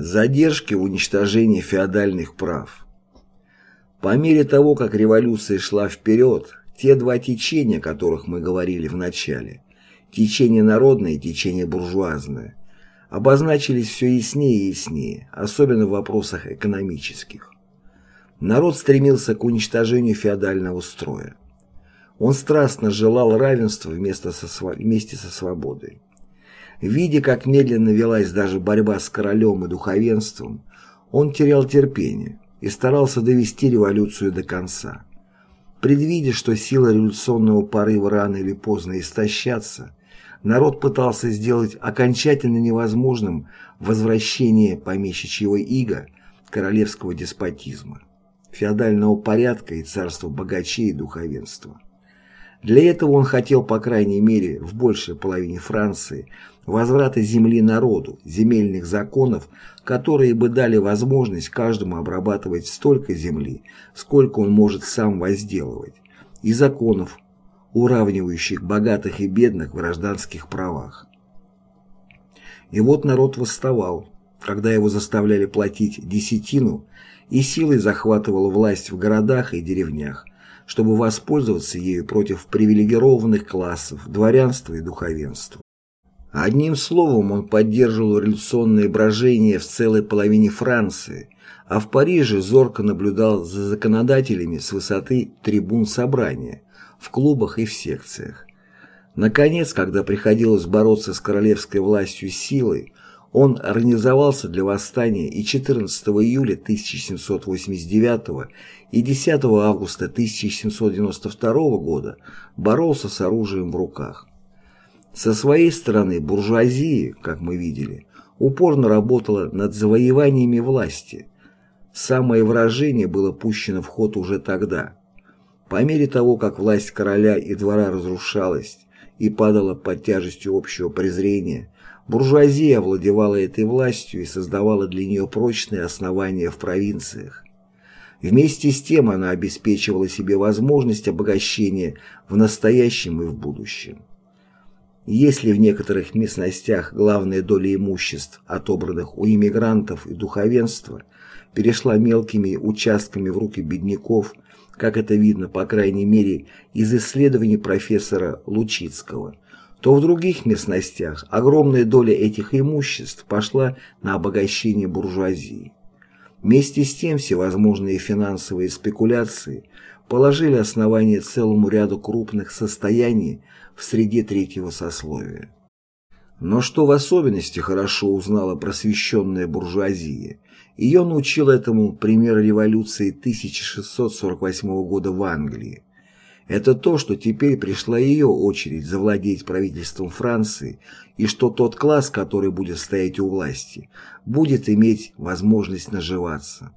Задержки в уничтожении феодальных прав. По мере того, как революция шла вперед, те два течения, о которых мы говорили в начале, течение народное и течение буржуазное, обозначились все яснее и яснее, особенно в вопросах экономических. Народ стремился к уничтожению феодального строя. Он страстно желал равенства вместо со, вместе со свободой. Видя, как медленно велась даже борьба с королем и духовенством, он терял терпение и старался довести революцию до конца. Предвидя, что сила революционного порыва рано или поздно истощатся, народ пытался сделать окончательно невозможным возвращение помещичьего ига королевского деспотизма, феодального порядка и царства богачей и духовенства. Для этого он хотел, по крайней мере, в большей половине Франции возврата земли народу, земельных законов, которые бы дали возможность каждому обрабатывать столько земли, сколько он может сам возделывать, и законов, уравнивающих богатых и бедных в гражданских правах. И вот народ восставал, когда его заставляли платить десятину и силой захватывал власть в городах и деревнях, чтобы воспользоваться ею против привилегированных классов, дворянства и духовенства. Одним словом, он поддерживал революционные брожения в целой половине Франции, а в Париже зорко наблюдал за законодателями с высоты трибун собрания, в клубах и в секциях. Наконец, когда приходилось бороться с королевской властью силой, он организовался для восстания и 14 июля 1789 и 10 августа 1792 года боролся с оружием в руках. Со своей стороны буржуазия, как мы видели, упорно работала над завоеваниями власти. Самое выражение было пущено в ход уже тогда. По мере того, как власть короля и двора разрушалась и падала под тяжестью общего презрения, буржуазия овладевала этой властью и создавала для нее прочные основания в провинциях. Вместе с тем она обеспечивала себе возможность обогащения в настоящем и в будущем. Если в некоторых местностях главная доля имуществ, отобранных у иммигрантов и духовенства, перешла мелкими участками в руки бедняков, как это видно, по крайней мере, из исследований профессора Лучицкого, то в других местностях огромная доля этих имуществ пошла на обогащение буржуазии. Вместе с тем всевозможные финансовые спекуляции положили основание целому ряду крупных состояний в среде третьего сословия. Но что в особенности хорошо узнала просвещенная буржуазия, ее научил этому пример революции 1648 года в Англии. Это то, что теперь пришла ее очередь завладеть правительством Франции и что тот класс, который будет стоять у власти, будет иметь возможность наживаться.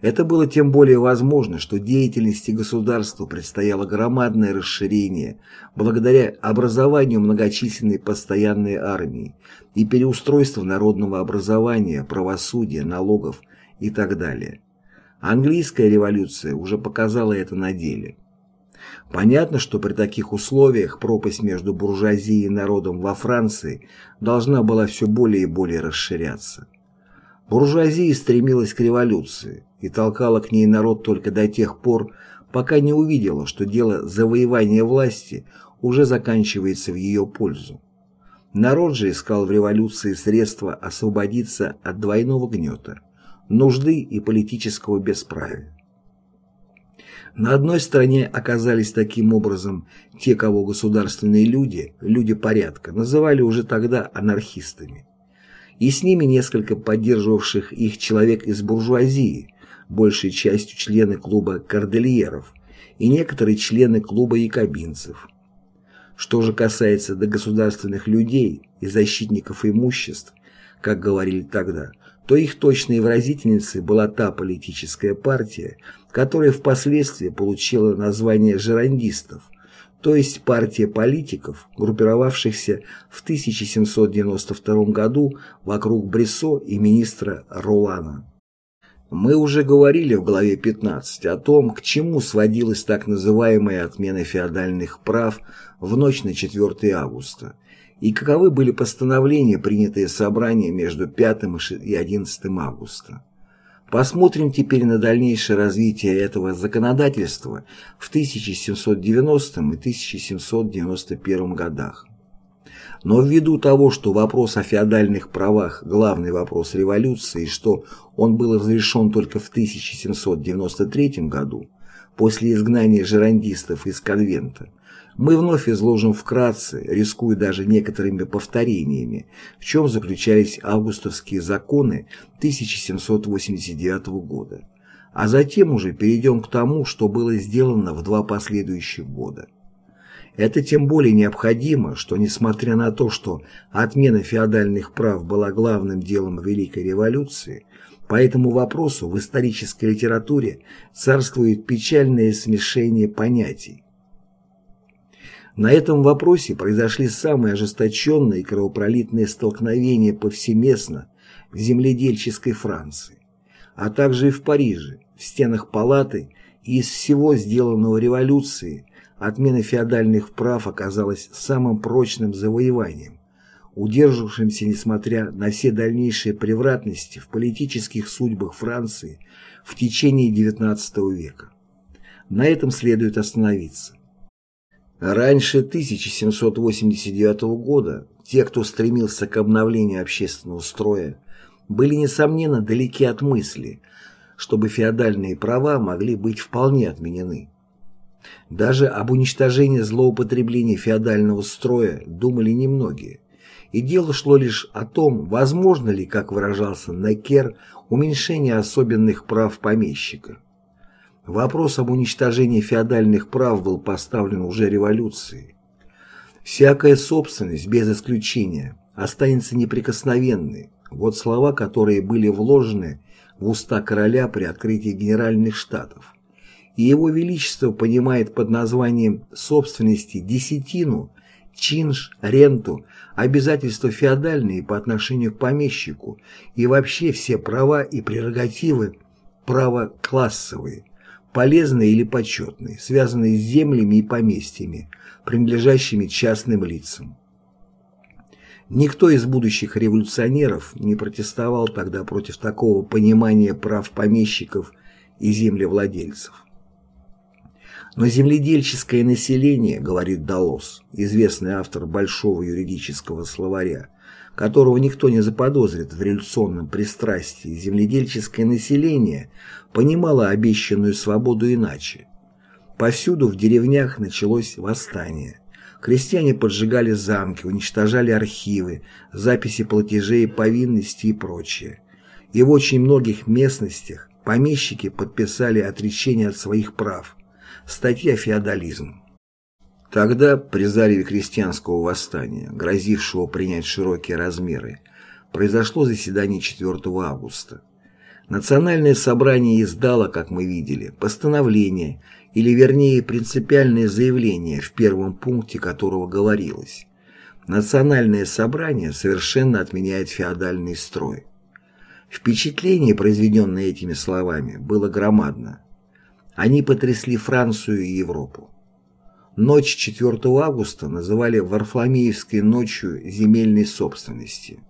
Это было тем более возможно, что деятельности государства предстояло громадное расширение благодаря образованию многочисленной постоянной армии и переустройству народного образования, правосудия, налогов и так далее. Английская революция уже показала это на деле. Понятно, что при таких условиях пропасть между буржуазией и народом во Франции должна была все более и более расширяться. Буржуазия стремилась к революции и толкала к ней народ только до тех пор, пока не увидела, что дело завоевания власти уже заканчивается в ее пользу. Народ же искал в революции средства освободиться от двойного гнета, нужды и политического бесправия. На одной стороне оказались таким образом те, кого государственные люди, люди порядка, называли уже тогда анархистами и с ними несколько поддерживавших их человек из буржуазии, большей частью члены клуба кордельеров и некоторые члены клуба якобинцев. Что же касается до государственных людей и защитников имуществ, как говорили тогда, то их точной выразительницей была та политическая партия, которая впоследствии получила название жерандистов – то есть партия политиков, группировавшихся в 1792 году вокруг Брессо и министра Ролана. Мы уже говорили в главе 15 о том, к чему сводилась так называемая отмена феодальных прав в ночь на 4 августа, и каковы были постановления, принятые собранием между 5 и 11 августа. Посмотрим теперь на дальнейшее развитие этого законодательства в 1790 и 1791 годах. Но ввиду того, что вопрос о феодальных правах – главный вопрос революции, что он был разрешен только в 1793 году, после изгнания жерандистов из конвента, мы вновь изложим вкратце, рискуя даже некоторыми повторениями, в чем заключались августовские законы 1789 года, а затем уже перейдем к тому, что было сделано в два последующих года. Это тем более необходимо, что несмотря на то, что отмена феодальных прав была главным делом Великой революции, по этому вопросу в исторической литературе царствует печальное смешение понятий. На этом вопросе произошли самые ожесточенные кровопролитные столкновения повсеместно в земледельческой Франции, а также и в Париже, в стенах палаты и из всего сделанного революции отмена феодальных прав оказалась самым прочным завоеванием, удержавшимся несмотря на все дальнейшие превратности в политических судьбах Франции в течение XIX века. На этом следует остановиться. Раньше 1789 года те, кто стремился к обновлению общественного строя, были, несомненно, далеки от мысли, чтобы феодальные права могли быть вполне отменены. Даже об уничтожении злоупотребления феодального строя думали немногие, и дело шло лишь о том, возможно ли, как выражался Некер, уменьшение особенных прав помещика. Вопрос об уничтожении феодальных прав был поставлен уже революцией. «Всякая собственность, без исключения, останется неприкосновенной» – вот слова, которые были вложены в уста короля при открытии Генеральных Штатов. Его Величество понимает под названием собственности десятину, чинш, ренту, обязательства феодальные по отношению к помещику и вообще все права и прерогативы права классовые, полезные или почетные, связанные с землями и поместьями, принадлежащими частным лицам. Никто из будущих революционеров не протестовал тогда против такого понимания прав помещиков и землевладельцев. Но земледельческое население, говорит Далос, известный автор большого юридического словаря, которого никто не заподозрит в революционном пристрастии, земледельческое население понимало обещанную свободу иначе. Повсюду в деревнях началось восстание. Крестьяне поджигали замки, уничтожали архивы, записи платежей, повинностей и прочее. И в очень многих местностях помещики подписали отречение от своих прав. Статья «Феодализм». Тогда, при зареве крестьянского восстания, грозившего принять широкие размеры, произошло заседание 4 августа. Национальное собрание издало, как мы видели, постановление, или вернее принципиальное заявление, в первом пункте которого говорилось «Национальное собрание совершенно отменяет феодальный строй». Впечатление, произведенное этими словами, было громадно. Они потрясли Францию и Европу. Ночь 4 августа называли Варфоломеевской ночью земельной собственности.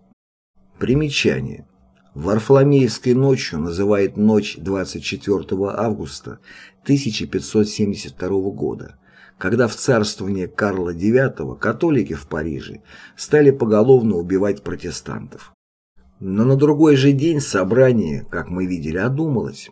Примечание. Варфоломеевской ночью называют ночь 24 августа 1572 года, когда в царствование Карла IX католики в Париже стали поголовно убивать протестантов. Но на другой же день собрание, как мы видели, одумалось.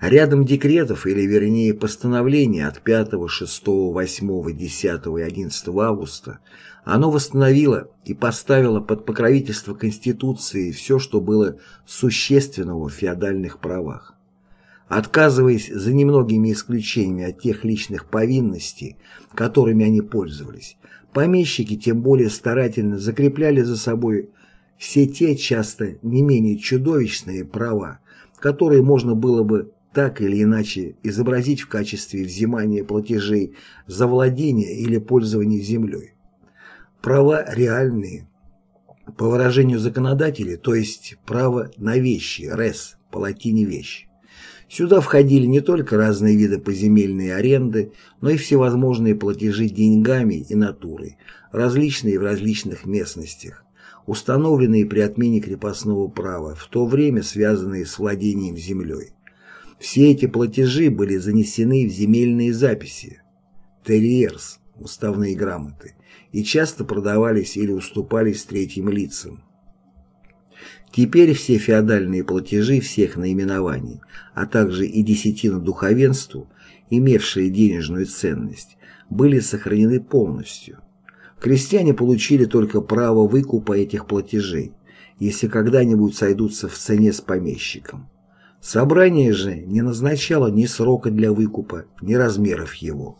Рядом декретов, или вернее постановлений от 5, 6, 8, 10 и 11 августа, оно восстановило и поставило под покровительство Конституции все, что было существенного в феодальных правах. Отказываясь за немногими исключениями от тех личных повинностей, которыми они пользовались, помещики тем более старательно закрепляли за собой все те часто не менее чудовищные права, которые можно было бы так или иначе изобразить в качестве взимания платежей за владение или пользование землей. Права реальные, по выражению законодателей, то есть право на вещи, res, по латине вещь. Сюда входили не только разные виды поземельной аренды, но и всевозможные платежи деньгами и натурой, различные в различных местностях, установленные при отмене крепостного права, в то время связанные с владением землей. Все эти платежи были занесены в земельные записи, терьерс, уставные грамоты, и часто продавались или уступались третьим лицам. Теперь все феодальные платежи всех наименований, а также и десятина духовенству, имевшие денежную ценность, были сохранены полностью. Крестьяне получили только право выкупа этих платежей, если когда-нибудь сойдутся в цене с помещиком. Собрание же не назначало ни срока для выкупа, ни размеров его.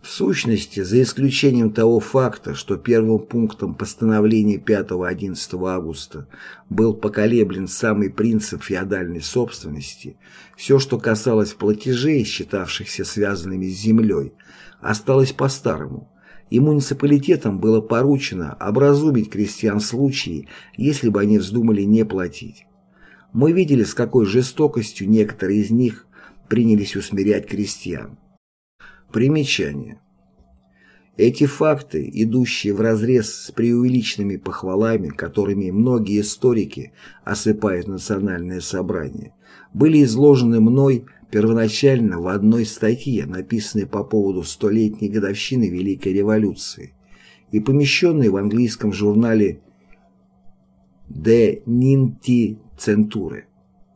В сущности, за исключением того факта, что первым пунктом постановления 5-11 августа был поколеблен самый принцип феодальной собственности, все, что касалось платежей, считавшихся связанными с землей, осталось по-старому, и муниципалитетам было поручено образумить крестьян в случае, если бы они вздумали не платить. Мы видели, с какой жестокостью некоторые из них принялись усмирять крестьян. Примечание. Эти факты, идущие вразрез с преувеличенными похвалами, которыми многие историки осыпают национальное собрание, были изложены мной первоначально в одной статье, написанной по поводу столетней годовщины Великой революции и помещенной в английском журнале «De Ninti Centure»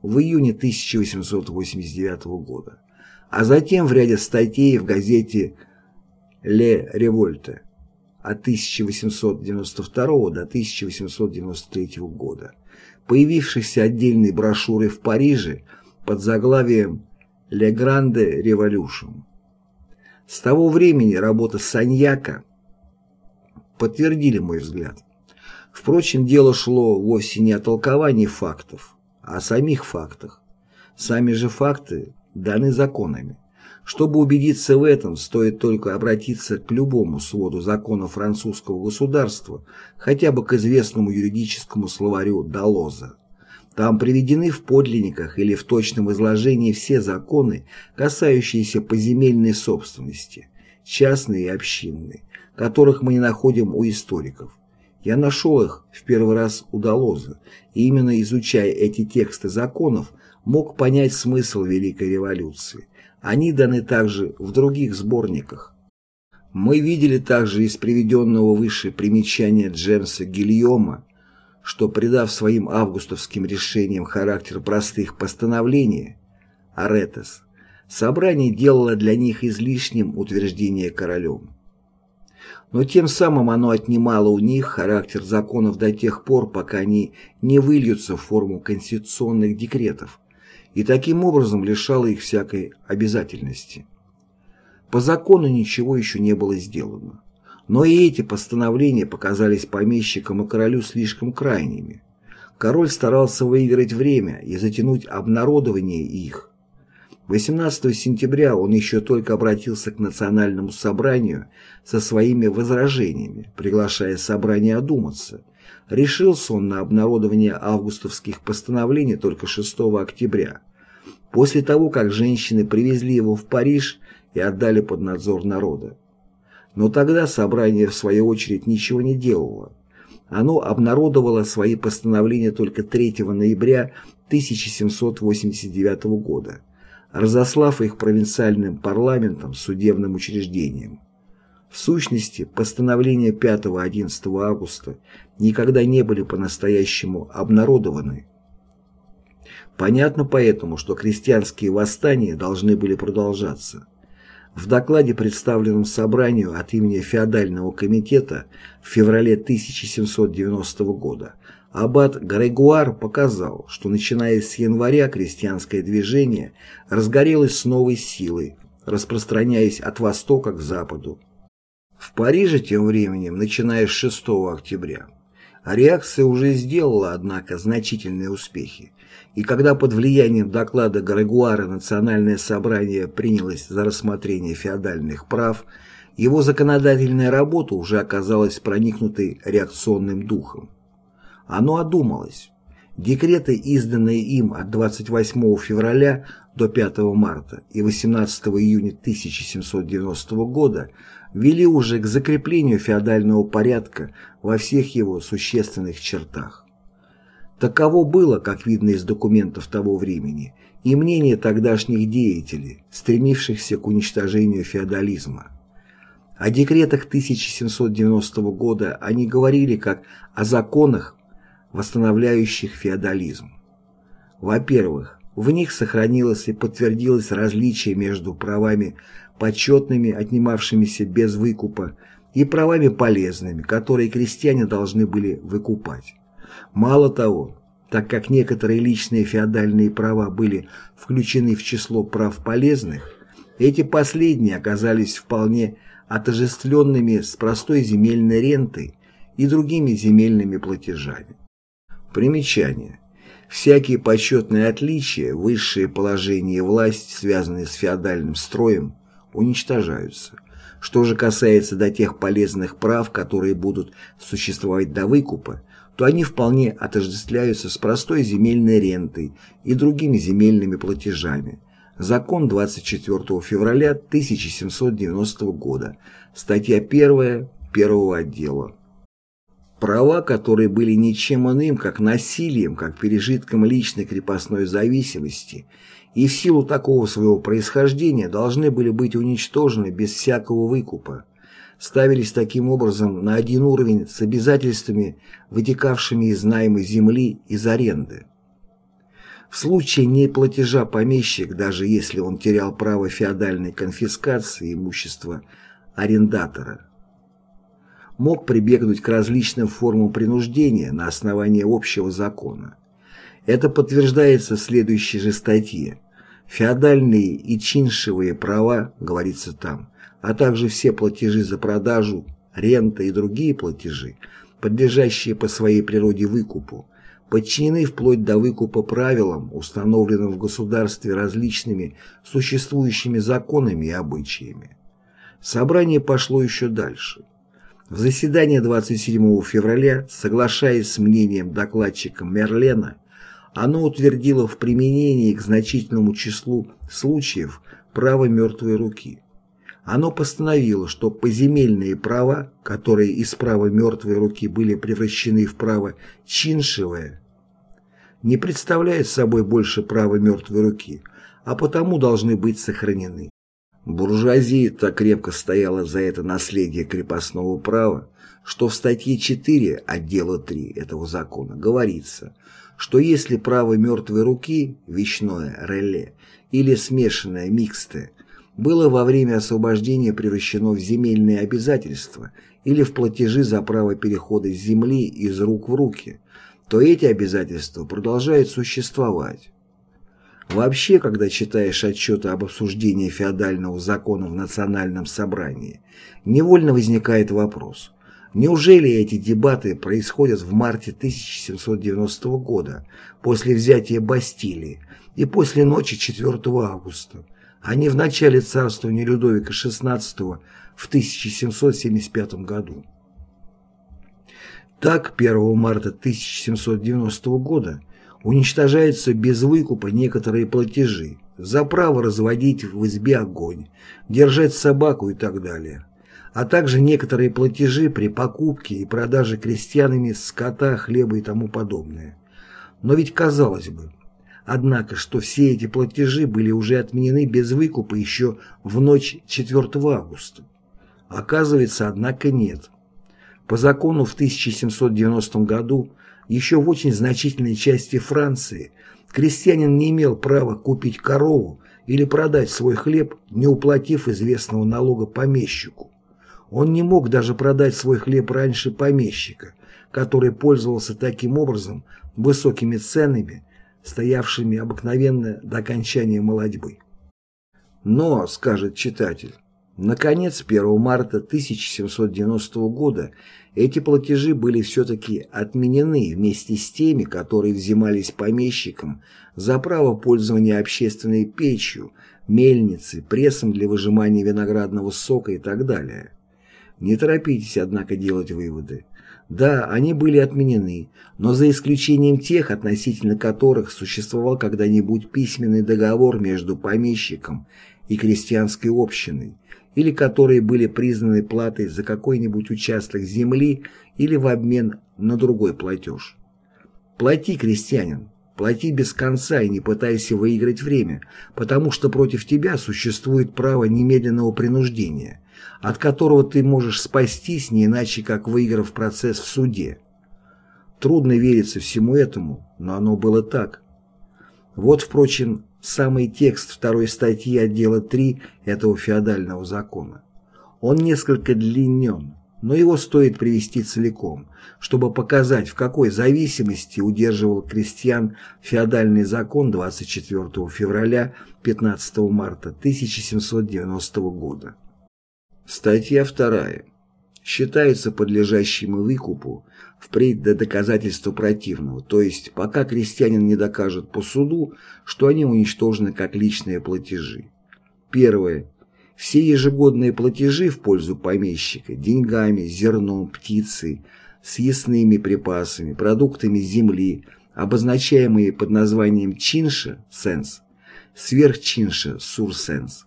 в июне 1889 года а затем в ряде статей в газете «Ле Револьте» от 1892 до 1893 года, появившихся отдельной брошюрой в Париже под заглавием «Le Grande Revolution». С того времени работа Саньяка подтвердили мой взгляд. Впрочем, дело шло вовсе не о толковании фактов, а о самих фактах. Сами же факты даны законами. Чтобы убедиться в этом, стоит только обратиться к любому своду законов французского государства, хотя бы к известному юридическому словарю Далоза. Там приведены в подлинниках или в точном изложении все законы, касающиеся поземельной собственности, частной и общинной, которых мы не находим у историков. Я нашел их в первый раз у Далоза, и именно изучая эти тексты законов, мог понять смысл Великой революции. Они даны также в других сборниках. Мы видели также из приведенного выше примечания Джемса Гильома, что, придав своим августовским решениям характер простых постановлений, Аретес, собрание делало для них излишним утверждение королем. Но тем самым оно отнимало у них характер законов до тех пор, пока они не выльются в форму конституционных декретов, и таким образом лишала их всякой обязательности. По закону ничего еще не было сделано. Но и эти постановления показались помещикам и королю слишком крайними. Король старался выиграть время и затянуть обнародование их. 18 сентября он еще только обратился к национальному собранию со своими возражениями, приглашая собрание одуматься – Решился он на обнародование августовских постановлений только 6 октября, после того, как женщины привезли его в Париж и отдали под надзор народа. Но тогда собрание, в свою очередь, ничего не делало. Оно обнародовало свои постановления только 3 ноября 1789 года, разослав их провинциальным парламентам, судебным учреждениям. В сущности, постановления 5-11 августа никогда не были по-настоящему обнародованы. Понятно поэтому, что крестьянские восстания должны были продолжаться. В докладе, представленном собранию от имени феодального комитета в феврале 1790 года, аббат Грегуар показал, что начиная с января крестьянское движение разгорелось с новой силой, распространяясь от востока к западу. В Париже тем временем, начиная с 6 октября, реакция уже сделала, однако, значительные успехи, и когда под влиянием доклада Грегуара Национальное собрание принялось за рассмотрение феодальных прав, его законодательная работа уже оказалась проникнутой реакционным духом. Оно одумалось. Декреты, изданные им от 28 февраля до 5 марта и 18 июня 1790 года, вели уже к закреплению феодального порядка во всех его существенных чертах. Таково было, как видно из документов того времени, и мнение тогдашних деятелей, стремившихся к уничтожению феодализма. О декретах 1790 года они говорили как о законах, восстанавливающих феодализм. Во-первых, в них сохранилось и подтвердилось различие между правами почетными, отнимавшимися без выкупа, и правами полезными, которые крестьяне должны были выкупать. Мало того, так как некоторые личные феодальные права были включены в число прав полезных, эти последние оказались вполне отождествленными с простой земельной рентой и другими земельными платежами. Примечание. Всякие почетные отличия, высшее положение и власть, связанные с феодальным строем, уничтожаются. Что же касается до тех полезных прав, которые будут существовать до выкупа, то они вполне отождествляются с простой земельной рентой и другими земельными платежами. Закон 24 февраля 1790 года, статья 1 первого отдела. Права, которые были ничем иным, как насилием, как пережитком личной крепостной зависимости, и в силу такого своего происхождения должны были быть уничтожены без всякого выкупа, ставились таким образом на один уровень с обязательствами, вытекавшими из найма земли из аренды. В случае неплатежа помещик, даже если он терял право феодальной конфискации имущества арендатора, мог прибегнуть к различным формам принуждения на основании общего закона. Это подтверждается в следующей же статье. Феодальные и чиншевые права, говорится там, а также все платежи за продажу, рента и другие платежи, подлежащие по своей природе выкупу, подчинены вплоть до выкупа правилам, установленным в государстве различными существующими законами и обычаями. Собрание пошло еще дальше. В заседании 27 февраля, соглашаясь с мнением докладчика Мерлена, оно утвердило в применении к значительному числу случаев право мертвой руки. Оно постановило, что поземельные права, которые из права мертвой руки были превращены в право чиншевое, не представляют собой больше права мертвой руки, а потому должны быть сохранены. Буржуазия так крепко стояла за это наследие крепостного права, что в статье 4 отдела 3 этого закона говорится, что если право мертвой руки, вечное реле или смешанное микстое, было во время освобождения превращено в земельные обязательства или в платежи за право перехода земли из рук в руки, то эти обязательства продолжают существовать. Вообще, когда читаешь отчеты об обсуждении феодального закона в национальном собрании, невольно возникает вопрос, неужели эти дебаты происходят в марте 1790 года, после взятия Бастилии и после ночи 4 августа, а не в начале царствования Людовика XVI в 1775 году? Так, 1 марта 1790 года Уничтожаются без выкупа некоторые платежи за право разводить в избе огонь, держать собаку и так далее, а также некоторые платежи при покупке и продаже крестьянами скота, хлеба и тому подобное. Но ведь казалось бы, однако, что все эти платежи были уже отменены без выкупа еще в ночь 4 августа. Оказывается, однако, нет. По закону в 1790 году еще в очень значительной части Франции крестьянин не имел права купить корову или продать свой хлеб, не уплатив известного налога помещику. Он не мог даже продать свой хлеб раньше помещика, который пользовался таким образом высокими ценами, стоявшими обыкновенно до окончания молодьбы. Но, скажет читатель, наконец 1 марта 1790 года эти платежи были все-таки отменены вместе с теми, которые взимались помещикам за право пользования общественной печью, мельницей, прессом для выжимания виноградного сока и так далее. Не торопитесь, однако, делать выводы. Да, они были отменены, но за исключением тех, относительно которых существовал когда-нибудь письменный договор между помещиком и крестьянской общиной, или которые были признаны платой за какой-нибудь участок земли или в обмен на другой платеж. Плати, крестьянин, плати без конца и не пытайся выиграть время, потому что против тебя существует право немедленного принуждения, от которого ты можешь спастись не иначе, как выиграв процесс в суде. Трудно вериться всему этому, но оно было так. Вот, впрочем, самый текст второй статьи отдела 3 этого феодального закона. Он несколько длиннен, но его стоит привести целиком, чтобы показать, в какой зависимости удерживал крестьян феодальный закон 24 февраля 15 марта 1790 года. Статья 2. Считается подлежащим выкупу впредь до доказательства противного, то есть пока крестьянин не докажет по суду, что они уничтожены как личные платежи. Первое. Все ежегодные платежи в пользу помещика деньгами, зерном, птицей, съестными припасами, продуктами земли, обозначаемые под названием чинша – сенс, сверхчинша – сурсенс,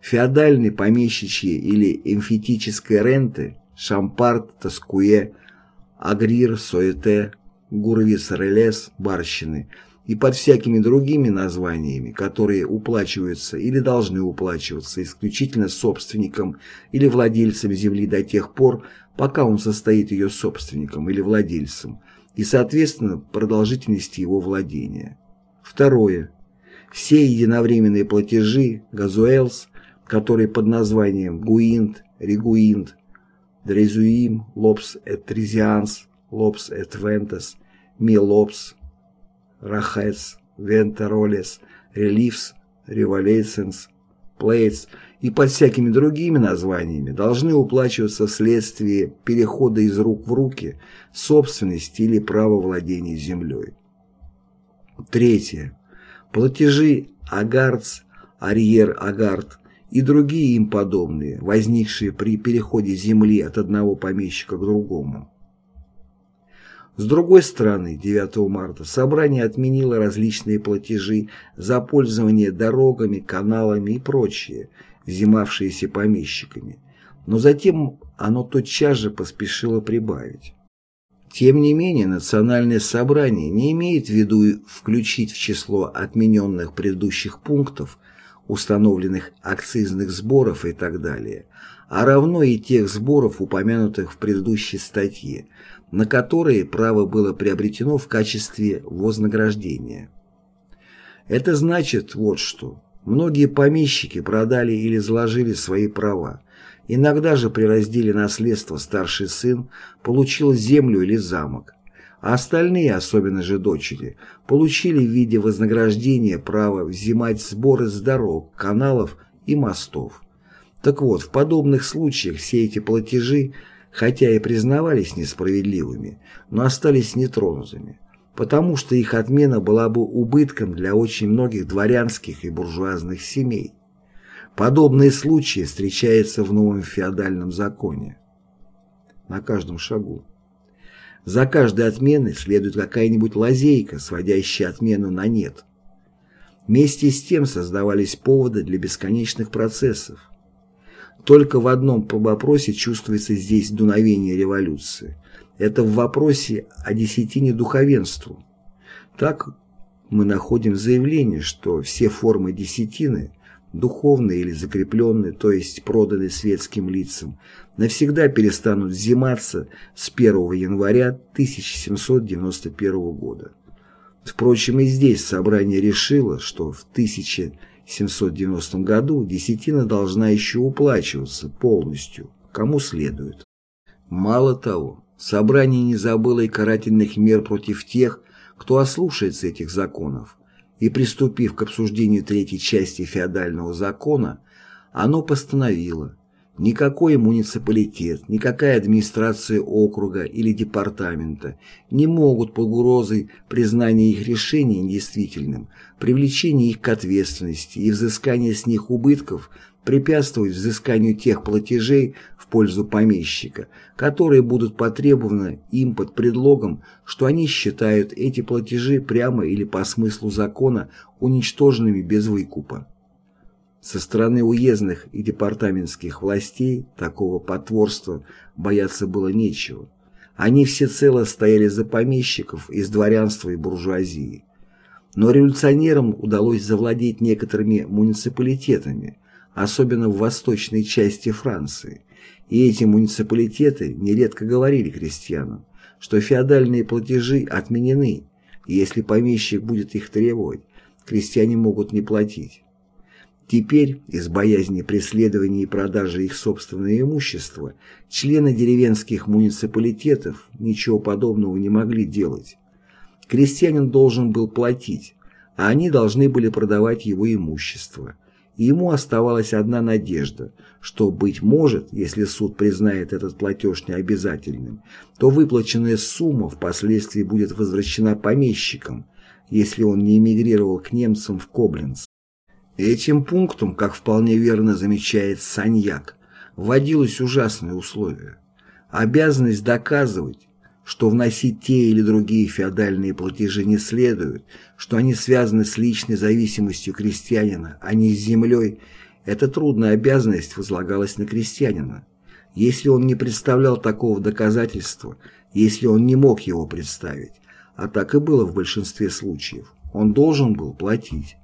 феодальной, помещичьей или эмфитической ренты, шампарт, тоскуе, агрир, соете, гурвис, релес, барщины и под всякими другими названиями, которые уплачиваются или должны уплачиваться исключительно собственником или владельцем земли до тех пор, пока он состоит ее собственником или владельцем, и, соответственно, продолжительности его владения. Второе. Все единовременные платежи, газуэлс, которые под названием Гуинт, Регуинт, Дрезуим, Лопс Трезианс, Лопс Вентес, Ми Лопс, Рахец, Вентеролес, Релифс, Револесенс, Плейтс и под всякими другими названиями должны уплачиваться вследствие перехода из рук в руки собственности или права владения землей. Третье. Платежи Агардс, Арьер-Агард и другие им подобные, возникшие при переходе земли от одного помещика к другому. С другой стороны, 9 марта собрание отменило различные платежи за пользование дорогами, каналами и прочее, взимавшиеся помещиками, но затем оно тотчас же поспешило прибавить. Тем не менее, Национальное собрание не имеет в виду включить в число отмененных предыдущих пунктов установленных акцизных сборов и так далее, а равно и тех сборов, упомянутых в предыдущей статье, на которые право было приобретено в качестве вознаграждения. Это значит вот что. Многие помещики продали или заложили свои права. Иногда же при разделе наследства старший сын получил землю или замок, а остальные, особенно же дочери, получили в виде вознаграждения право взимать сборы с дорог, каналов и мостов. Так вот, в подобных случаях все эти платежи, хотя и признавались несправедливыми, но остались нетронутыми, потому что их отмена была бы убытком для очень многих дворянских и буржуазных семей. Подобные случаи встречаются в новом феодальном законе. На каждом шагу. За каждой отменой следует какая-нибудь лазейка, сводящая отмену на нет. Вместе с тем создавались поводы для бесконечных процессов. Только в одном вопросе чувствуется здесь дуновение революции. Это в вопросе о десятине духовенству. Так мы находим заявление, что все формы десятины духовные или закрепленные, то есть проданные светским лицам, навсегда перестанут взиматься с 1 января 1791 года. Впрочем, и здесь собрание решило, что в 1790 году десятина должна еще уплачиваться полностью, кому следует. Мало того, собрание не забыло и карательных мер против тех, кто ослушается этих законов, и приступив к обсуждению третьей части феодального закона, оно постановило, никакой муниципалитет, никакая администрация округа или департамента не могут под угрозой признания их решений недействительным, привлечения их к ответственности и взыскания с них убытков препятствовать взысканию тех платежей в пользу помещика, которые будут потребованы им под предлогом, что они считают эти платежи прямо или по смыслу закона уничтоженными без выкупа. Со стороны уездных и департаментских властей такого потворства бояться было нечего. Они всецело стояли за помещиков из дворянства и буржуазии. Но революционерам удалось завладеть некоторыми муниципалитетами, особенно в восточной части Франции, и эти муниципалитеты нередко говорили крестьянам, что феодальные платежи отменены, и если помещик будет их требовать, крестьяне могут не платить. Теперь, из боязни преследования и продажи их собственного имущества, члены деревенских муниципалитетов ничего подобного не могли делать. Крестьянин должен был платить, а они должны были продавать его имущество. Ему оставалась одна надежда, что, быть может, если суд признает этот платеж необязательным, то выплаченная сумма впоследствии будет возвращена помещикам, если он не эмигрировал к немцам в Кобленц. Этим пунктом, как вполне верно замечает Саньяк, вводилось ужасное условие. Обязанность доказывать, что вносить те или другие феодальные платежи не следует, что они связаны с личной зависимостью крестьянина, а не с землей, эта трудная обязанность возлагалась на крестьянина. Если он не представлял такого доказательства, если он не мог его представить, а так и было в большинстве случаев, он должен был платить.